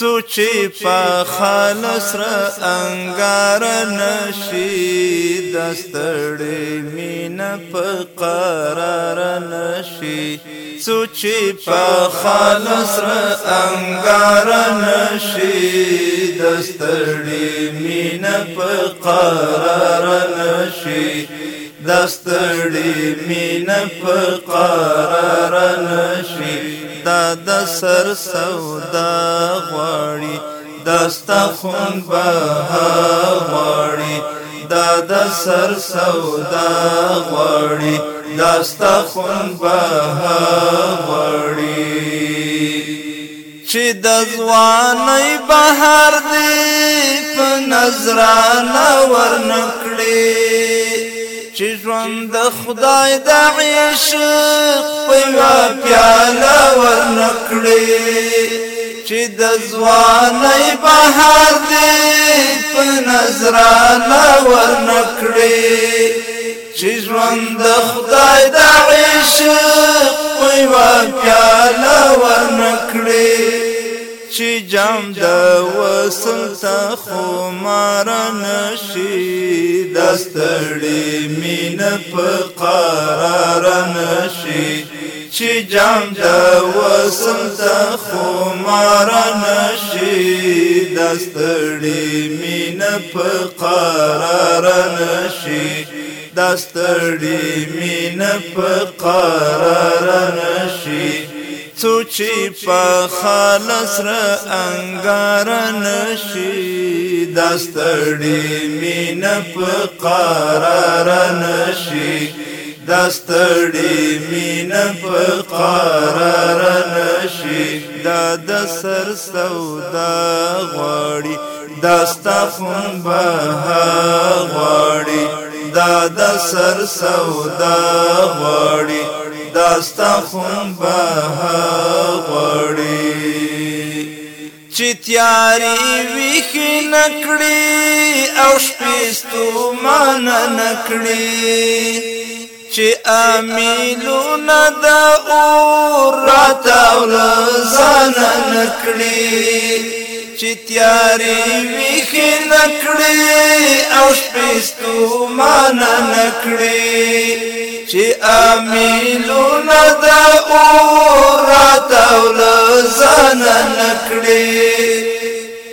سوچي په خالص را انګار نشي دستړې مين په قرار نشي سوچي په خالص را انګار نشي دستړې مين په قرار نشي دستړې مين په قرار نشي دا د سر سودا غواړي دستا خون بها غواړي دا د سر سودا غواړي دستا خون بها غواړي چې د ځواني بهر دی په نظرانه ورنکړي چې ژوند د خدای د عشق په یو پیاله ورنکړي چې د ځواني بهار دې په نظرانه ورنکړي چې ژوند د خدای د عشق په یو پیاله ورنکړي چې جام د وصل ته خمار نشي دستړې مين په قرار نشي چې جام د وصل ته خمار نشي دستړې مين په قرار نشي دستړې مين په قرار نشي څو چې په خالص را انګار نشي داستړې مين په قرار نشي داستړې مين په قرار نشي دا د سر سودا غواړي داستا خون به غواړي دا د سر سودا غواړي داستا خون به غړي چې تیاری ویخ نکړي او شپستو مان نکړي چې امیلو ندا او راتا ورزان نکړي چې تیاری ویخ نکړي او شپستو مان نکړي چې امیلونه د اور تاول زن نکړي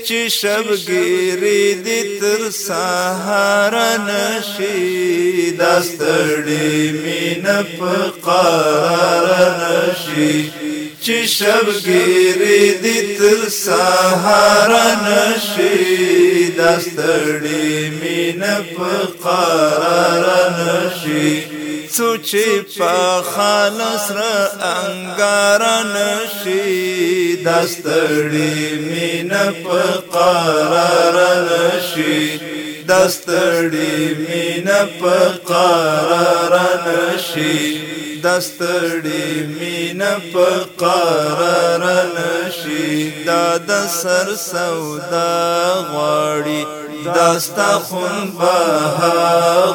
چې شبګيري د تر سهار نشي دستړي مين په قرار نشي چې شبګيري د تر سهار نشي دستړي مين په قرار نشي څو چې په خالص را انګارن شي دستړې مين په قرار نشي دستړې مين په قرار نشي دستړې مين په قرار نشي دا د سر سودا غواړي داستا خون به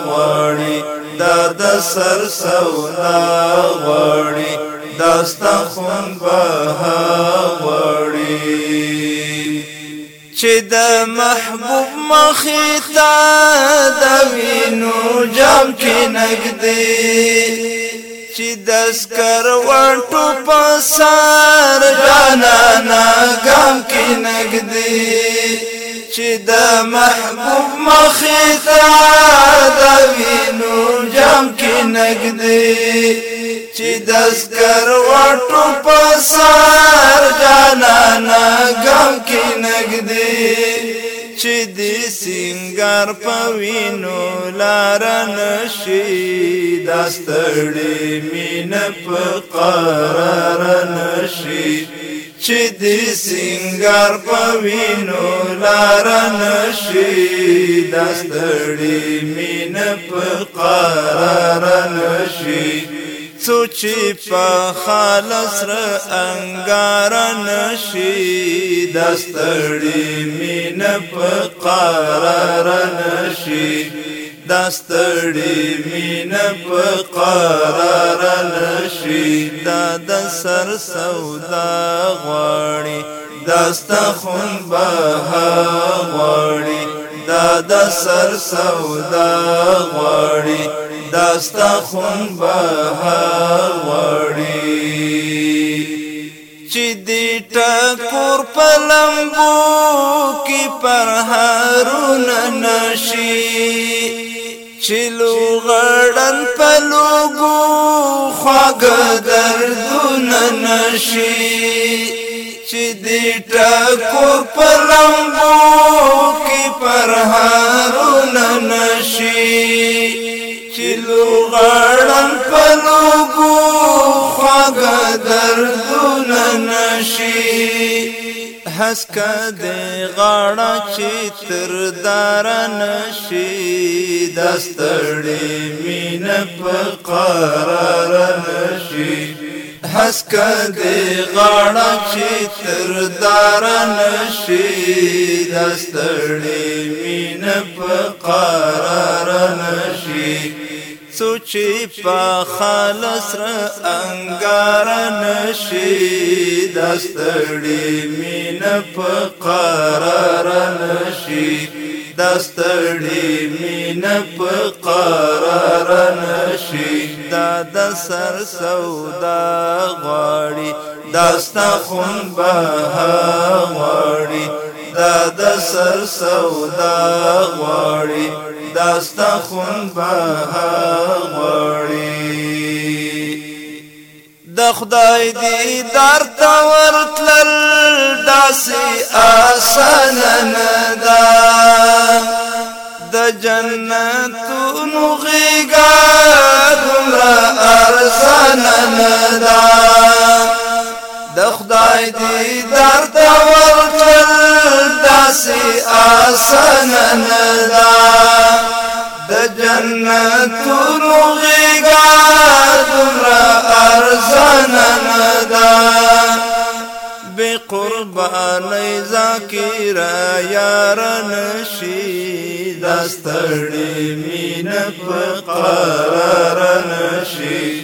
غواړي دا د سر سودا وړي داستا خون بها وړي چې د محبوب مخیتا د وینو جام کې نګدي چې دسکر وانټو پسار جانا نا غم کې نګدي چې د محبوب مخې ته د وینو جام کې نګدې چې دسکر واټو پسار جانانا غم کې نګدې چې د سنگار پوینو لارن شي داستړې مين په قرار نشي چې د سنگار پوینو لار نشي دستړي مين په قرار نشي سوچ په خالص ر انګار نشي دستړي مين په قرار نشي دستړی مین په قرار نشي دا د سر سودا غواړي دستخون بها غواړي دا د سر سودا غواړي دستخون بها غواړي چې دې ټکور پلمبو کې پر هارون نشي چلو غړن پلوګو خواګ دردونه نشي چې دې ټکو پلمبو کې پرهارونه نشي چلو غړ هسکا دی غاڑا چی تر دارا نشی دستڑی مین پا قرارا نشی هسکا دی غاڑا چی تر دارا نشی دستڑی مین پا قرارا نشی سوچی پا خالص را انگار نشی دستڑی مین پا قرار نشی دستڑی مین پا قرار نشی دادا سر سودا غاڑی داستا خون بها غاڑی دادا سر سودا غاڑی داستا خون به غړي د خدای دی در تا ورتل داسې آسان نه دا د جنتونو غيګا دمر ارزان نه دا د خدای دی در تا ورتل داسې آسان نه دا جنت نغيقا دمرا ارزانا ندا بقرباني زاكيرا يارا نشي دستري من فقرارا نشي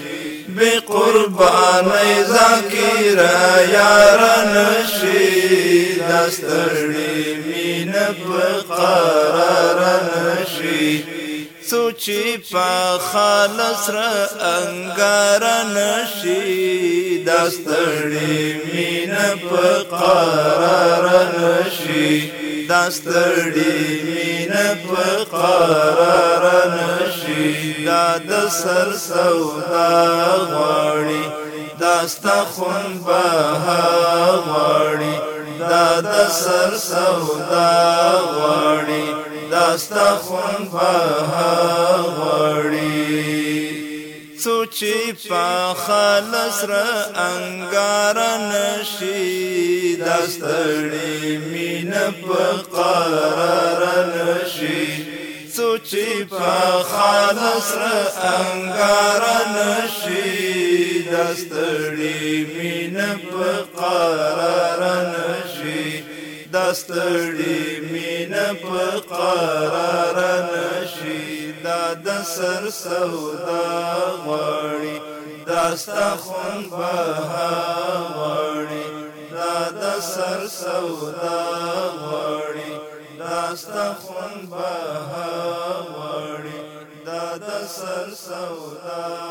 بقرباني زاكيرا يارا نشي دستري من فقرارا نشي څو چې په خالص را انګار نشي داستړې مين په قرار نشي داستړې مين په قرار نشي دا د سر سودا غړي داستا خون بها غړي دا د سر سودا غړي خسته خون خواه غړي سوچی پا خلص را انگار نشی دستڑی مین پا قرار نشی سوچی پا خلص را انگار نشی دستڑی مین پا قرار نشی دستڑی مین پا قرار سر سودا غړي داستا خون بها غړي دا د سر سودا غړي داستا خون بها غړي دا د سر سودا